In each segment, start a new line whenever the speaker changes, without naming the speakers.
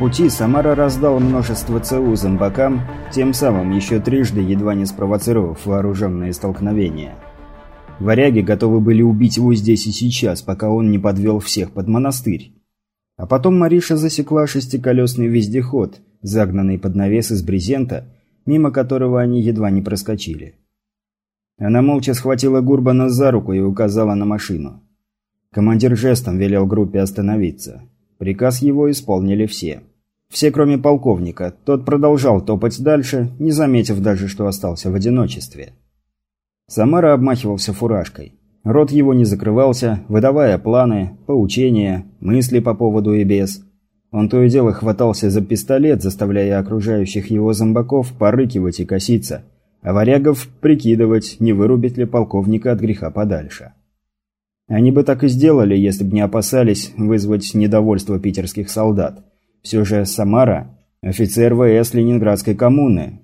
пути Самара раздал множество ЦУ зомбакам, тем самым еще трижды едва не спровоцировав вооруженные столкновения. Варяги готовы были убить его здесь и сейчас, пока он не подвел всех под монастырь. А потом Мариша засекла шестиколесный вездеход, загнанный под навес из брезента, мимо которого они едва не проскочили. Она молча схватила Гурбана за руку и указала на машину. Командир жестом велел группе остановиться. Приказ его исполнили все. Все, кроме полковника. Тот продолжал топать дальше, не заметив даже, что остался в одиночестве. Самара обмахивался фуражкой. Рот его не закрывался, выдавая планы, поучения, мысли по поводу и без. Он то и дело хватался за пистолет, заставляя окружающих его зомбаков порыкивать и коситься, а варягов прикидывать, не вырубить ли полковника от греха подальше. Они бы так и сделали, если бы не опасались вызвать недовольство питерских солдат. Все же Самара – офицер ВС Ленинградской коммуны.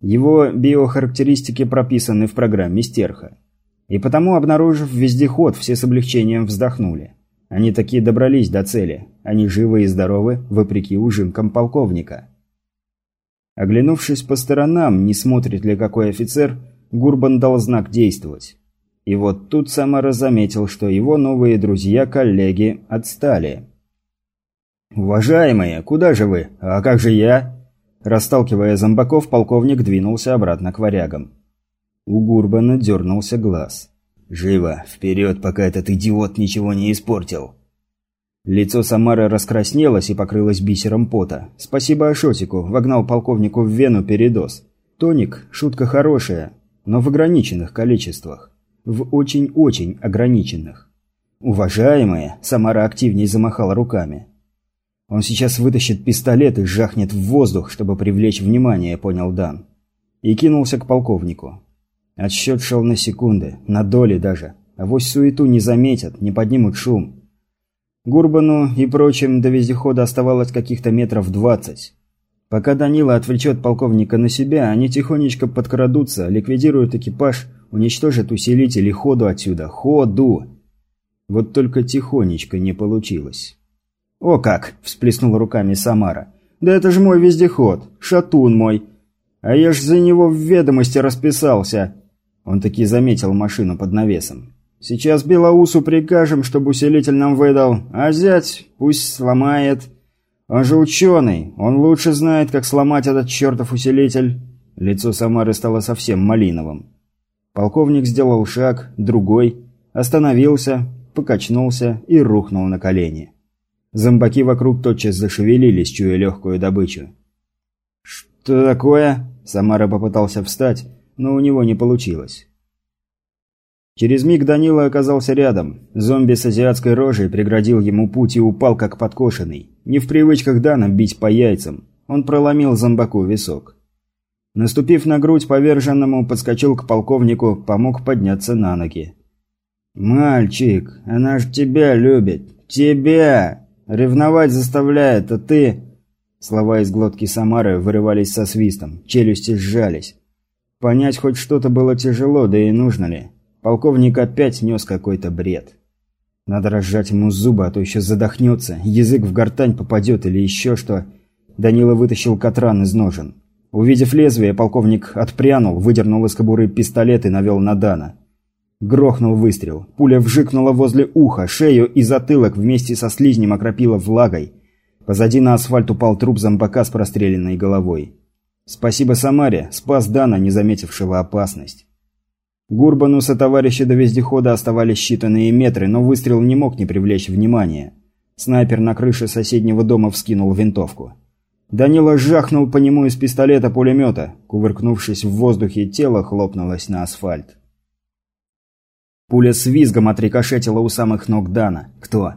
Его биохарактеристики прописаны в программе Стерха. И потому, обнаружив вездеход, все с облегчением вздохнули. Они такие добрались до цели. Они живы и здоровы, вопреки ужимкам полковника. Оглянувшись по сторонам, не смотрит ли какой офицер, Гурбан дал знак действовать. И вот тут Самара заметил, что его новые друзья-коллеги отстали. «Уважаемые, куда же вы? А как же я?» Расталкивая зомбаков, полковник двинулся обратно к варягам. У Гурбана дернулся глаз. «Живо, вперед, пока этот идиот ничего не испортил!» Лицо Самары раскраснелось и покрылось бисером пота. Спасибо Ашотику, вогнал полковнику в вену передоз. Тоник – шутка хорошая, но в ограниченных количествах в очень-очень ограниченных. «Уважаемые!» – Самара активнее замахала руками. «Он сейчас вытащит пистолет и жахнет в воздух, чтобы привлечь внимание», – понял Дан. И кинулся к полковнику. Отсчет шел на секунды, на доли даже. А вось суету не заметят, не поднимут шум. Гурбану и прочим до вездехода оставалось каких-то метров двадцать. Пока Данила отвлечет полковника на себя, они тихонечко подкрадутся, ликвидируют экипаж – Уничтожит усилитель и ходу отсюда. Ходу! Вот только тихонечко не получилось. «О как!» – всплеснула руками Самара. «Да это же мой вездеход! Шатун мой! А я ж за него в ведомости расписался!» Он таки заметил машину под навесом. «Сейчас Белоусу прикажем, чтобы усилитель нам выдал, а зять пусть сломает. Он же ученый, он лучше знает, как сломать этот чертов усилитель». Лицо Самары стало совсем малиновым. Полковник сделал шаг, другой, остановился, покачнулся и рухнул на колени. Зомбаки вокруг тотчас зашевелились, чуя легкую добычу. «Что такое?» Самара попытался встать, но у него не получилось. Через миг Данила оказался рядом. Зомби с азиатской рожей преградил ему путь и упал как подкошенный. Не в привычках Дана бить по яйцам. Он проломил зомбаку висок. Наступив на грудь поверженному, подскочил к полковнику, помог подняться на ноги. «Мальчик, она ж тебя любит! Тебя! Ревновать заставляет, а ты...» Слова из глотки Самары вырывались со свистом, челюсти сжались. Понять хоть что-то было тяжело, да и нужно ли. Полковник опять нес какой-то бред. Надо разжать ему зубы, а то еще задохнется, язык в гортань попадет или еще что. Данила вытащил катран из ножен. Увидев лезвие, полковник отпрянул, выдернул из кобуры пистолет и навел на Дана. Грохнул выстрел. Пуля вжикнула возле уха, шею и затылок вместе со слизнем окропила влагой. Позади на асфальт упал труп зомбака с простреленной головой. Спасибо Самаре, спас Дана, не заметившего опасность. Гурбану со товарища до вездехода оставались считанные метры, но выстрел не мог не привлечь внимания. Снайпер на крыше соседнего дома вскинул винтовку. Данила жахнул по нему из пистолета-пулемета. Кувыркнувшись в воздухе, тело хлопнулось на асфальт. Пуля с визгом отрикошетила у самых ног Дана. Кто?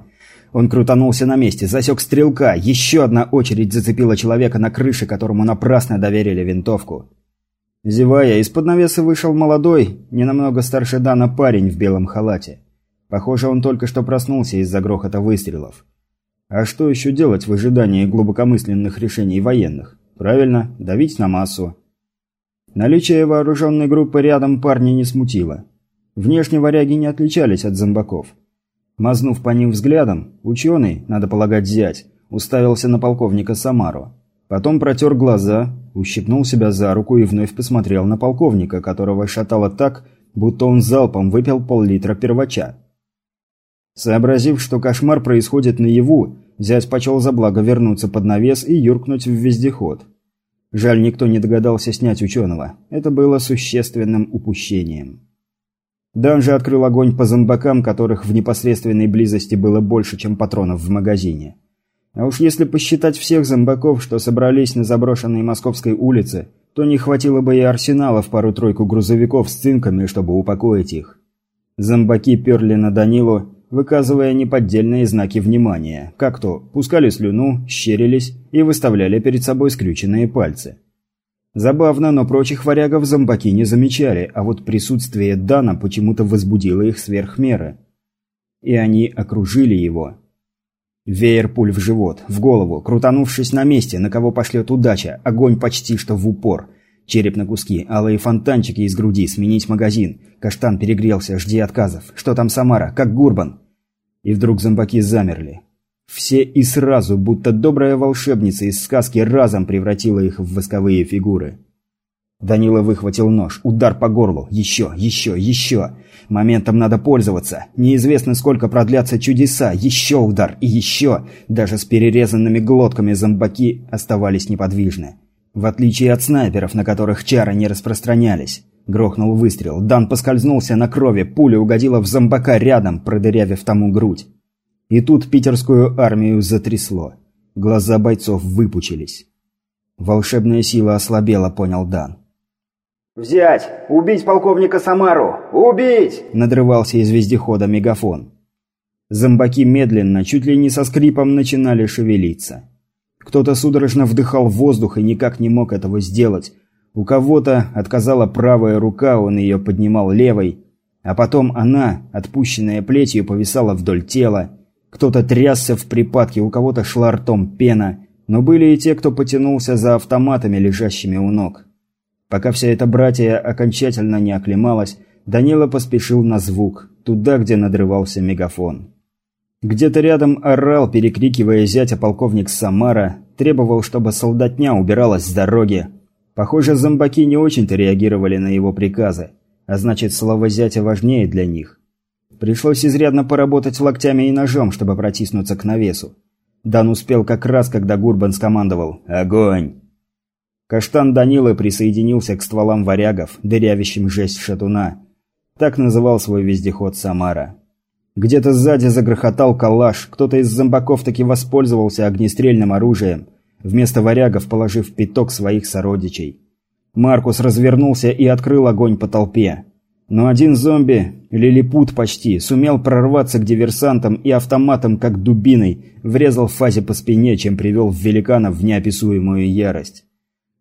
Он крутанулся на месте, засек стрелка. Еще одна очередь зацепила человека на крыше, которому напрасно доверили винтовку. Зевая, из-под навеса вышел молодой, не намного старше Дана парень в белом халате. Похоже, он только что проснулся из-за грохота выстрелов. А что еще делать в ожидании глубокомысленных решений военных? Правильно, давить на массу. Наличие вооруженной группы рядом парня не смутило. Внешне варяги не отличались от зомбаков. Мазнув по ним взглядом, ученый, надо полагать зять, уставился на полковника Самару. Потом протер глаза, ущипнул себя за руку и вновь посмотрел на полковника, которого шатало так, будто он залпом выпил пол-литра первача. Сообразив, что кошмар происходит наяву, зять почел за благо вернуться под навес и юркнуть в вездеход. Жаль, никто не догадался снять ученого. Это было существенным упущением. Дан же открыл огонь по зомбакам, которых в непосредственной близости было больше, чем патронов в магазине. А уж если посчитать всех зомбаков, что собрались на заброшенной Московской улице, то не хватило бы и арсенала в пару-тройку грузовиков с цинками, чтобы упокоить их. Зомбаки перли на Данилу, выказывая неподдельные знаки внимания, как то пускали слюну, щерились и выставляли перед собой скрюченные пальцы. Забавно, но прочих варягов зомбаки не замечали, а вот присутствие Дана почему-то возбудило их сверх меры. И они окружили его. Веер пуль в живот, в голову, крутанувшись на месте, на кого пошлет удача, огонь почти что в упор. Череп на куски, алые фонтанчики из груди, сменить магазин. Каштан перегрелся, жди отказов. Что там Самара? Как Гурбан? И вдруг зомбаки замерли. Все и сразу, будто добрая волшебница из сказки разом превратила их в восковые фигуры. Данила выхватил нож. Удар по горлу. Еще, еще, еще. Моментом надо пользоваться. Неизвестно, сколько продлятся чудеса. Еще удар и еще. Даже с перерезанными глотками зомбаки оставались неподвижны. В отличие от снайперов, на которых чары не распространялись. Грохнул выстрел. Дан поскользнулся на крови. Пуля угодила в зомбака рядом, продырявив тому грудь. И тут питерскую армию затрясло. Глаза бойцов выпучились. Волшебная сила ослабела, понял Дан.
«Взять! Убить полковника Самару! Убить!»
– надрывался из вездехода мегафон. Зомбаки медленно, чуть ли не со скрипом начинали шевелиться. Кто-то судорожно вдыхал воздух и никак не мог этого сделать. У кого-то отказала правая рука, он ее поднимал левой. А потом она, отпущенная плетью, повисала вдоль тела. Кто-то трясся в припадке, у кого-то шла ртом пена. Но были и те, кто потянулся за автоматами, лежащими у ног. Пока вся эта братья окончательно не оклемалась, Данила поспешил на звук, туда, где надрывался мегафон. Где-то рядом орал, перекрикивая зятя полковник Самара, требовал, чтобы солдатня убиралась с дороги. Похоже, зомбаки не очень-то реагировали на его приказы, а значит, слово зятя важнее для них. Пришлось изрядно поработать локтями и ножом, чтобы протиснуться к навесу. Дан успел как раз, когда Гурбан скомандовал «Огонь!». Каштан Данилы присоединился к стволам варягов, дырявящим жесть шатуна. Так называл свой вездеход Самара. Где-то сзади загрохотал калаш, кто-то из зомбаков таки воспользовался огнестрельным оружием, вместо варягов положив пяток своих сородичей. Маркус развернулся и открыл огонь по толпе. Но один зомби, лилипут почти, сумел прорваться к диверсантам и автоматом, как дубиной, врезал в фазе по спине, чем привел великана в неописуемую ярость.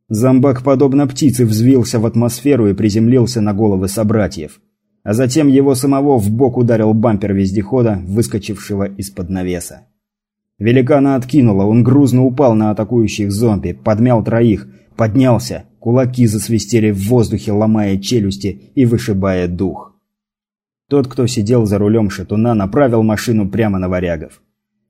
Зомбак, подобно птице, взвился в атмосферу и приземлился на головы собратьев а затем его самого в бок ударил бампер вездехода, выскочившего из-под навеса. Великана откинуло, он грузно упал на атакующих зомби, подмял троих, поднялся, кулаки засвистели в воздухе, ломая челюсти и вышибая дух. Тот, кто сидел за рулем шатуна, направил машину прямо на варягов.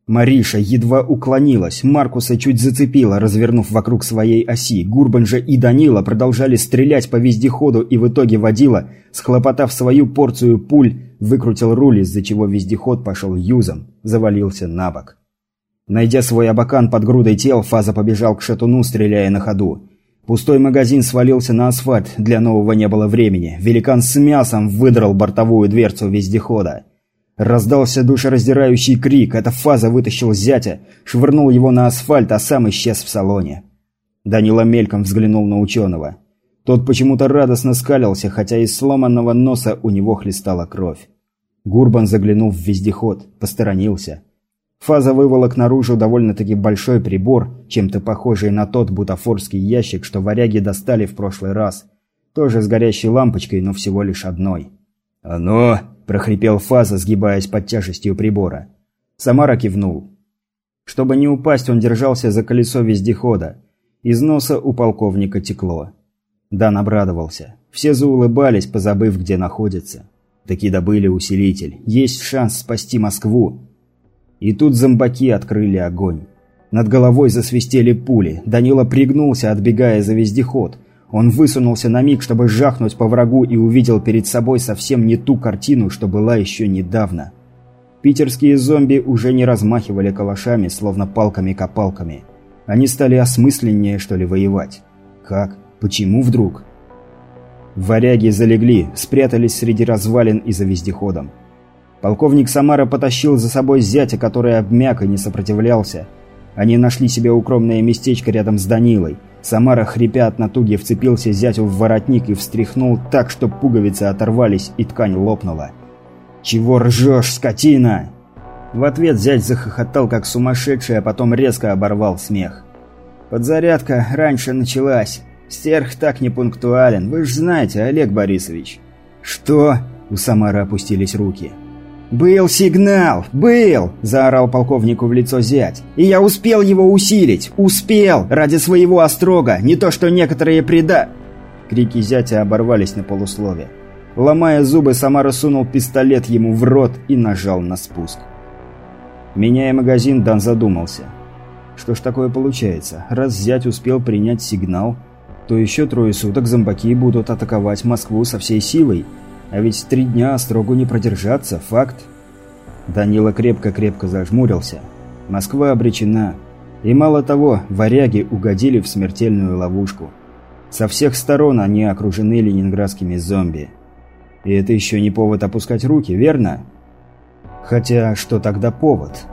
Мариша едва уклонилась, Маркуса чуть зацепила, развернув вокруг своей оси. Гурбан же и Данила продолжали стрелять по вездеходу, и в итоге водила, схлопотав свою порцию пуль, выкрутил руль, из-за чего вездеход пошел юзом, завалился на бок. Найдя свой абакан под грудой тел, Фаза побежал к шатуну, стреляя на ходу. Пустой магазин свалился на асфальт, для нового не было времени. Великан с мясом выдрал бортовую дверцу вездехода. Раздался душераздирающий крик, эта фаза вытащил зятя, швырнул его на асфальт, а сам исчез в салоне. Данила мельком взглянул на ученого. Тот почему-то радостно скалился, хотя из сломанного носа у него хлестала кровь. Гурбан заглянул в вездеход, посторонился. Фаза выволок наружу довольно-таки большой прибор, чем-то похожий на тот бутафорский ящик, что варяги достали в прошлый раз. Тоже с горящей лампочкой, но всего лишь одной. «Оно!» – прохрипел Фаза, сгибаясь под тяжестью прибора. Самара кивнул. Чтобы не упасть, он держался за колесо вездехода. Из носа у полковника текло. Дан обрадовался. Все заулыбались, позабыв, где находится. Таки добыли усилитель. Есть шанс спасти Москву. И тут зомбаки открыли огонь. Над головой засвистели пули. Данила пригнулся, отбегая за вездеход. Он высунулся на миг, чтобы жахнуть по врагу и увидел перед собой совсем не ту картину, что была еще недавно. Питерские зомби уже не размахивали калашами, словно палками-копалками. Они стали осмысленнее, что ли, воевать. Как? Почему вдруг? Варяги залегли, спрятались среди развалин и за вездеходом. Полковник Самара потащил за собой зятя, который обмяк и не сопротивлялся. Они нашли себе укромное местечко рядом с Данилой. Самара, хрипя от натуги, вцепился зятю в воротник и встряхнул так, что пуговицы оторвались и ткань лопнула. «Чего ржешь, скотина?» В ответ зять захохотал, как сумасшедший, а потом резко оборвал смех. «Подзарядка раньше началась. Стерх так непунктуален, вы же знаете, Олег Борисович». «Что?» – у Самара опустились руки. «Был сигнал! Был!» – заорал полковнику в лицо зять. «И я успел его усилить! Успел! Ради своего острога! Не то что некоторые преда...» Крики зятя оборвались на полуслове. Ломая зубы, Самара сунул пистолет ему в рот и нажал на спуск. Меняя магазин, Дан задумался. Что ж такое получается? Раз зять успел принять сигнал, то еще трое суток зомбаки будут атаковать Москву со всей силой – а ведь три дня строго не продержаться, факт. Данила крепко-крепко зажмурился. Москва обречена. И мало того, варяги угодили в смертельную ловушку. Со всех сторон они окружены ленинградскими зомби. И это еще не повод опускать руки, верно? Хотя, что тогда повод?